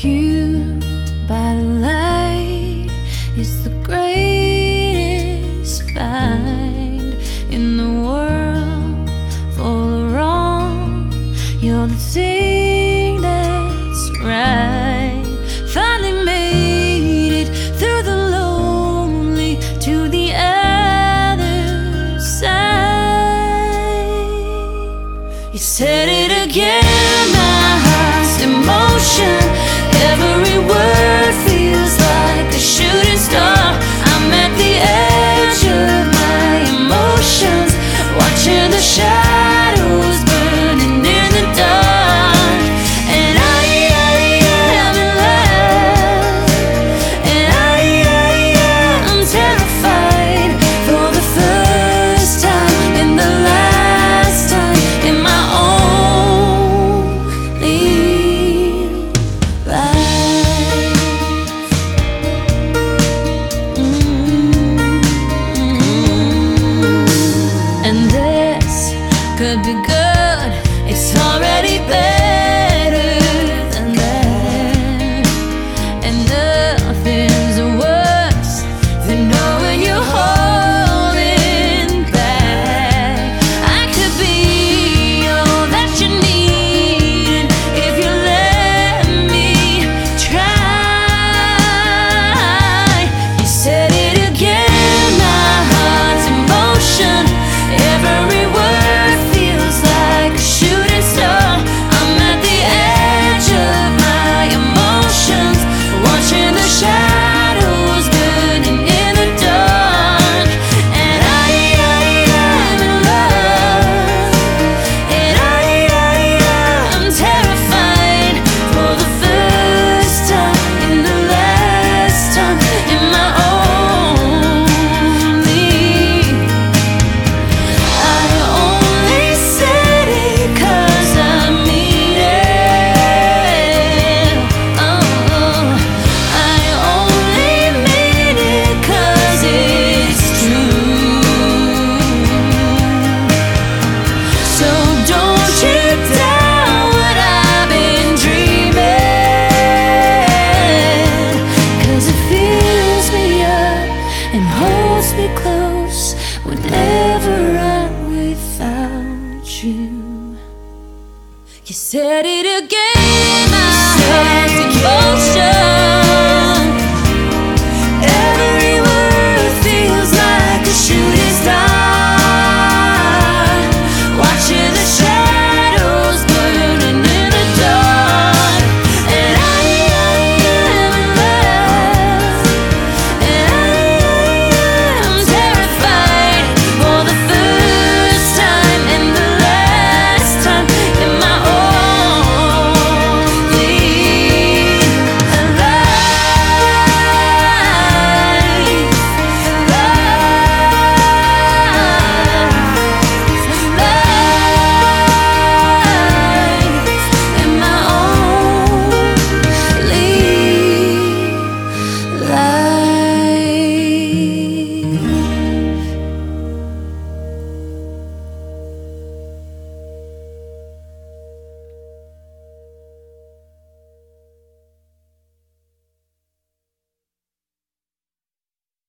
cute by the light is the greatest find in the world wrong. You're the thing that's right. Finally made it through the lonely to the other side. You said it again. holds me close whenever I'm without you. You said it again, My heart's to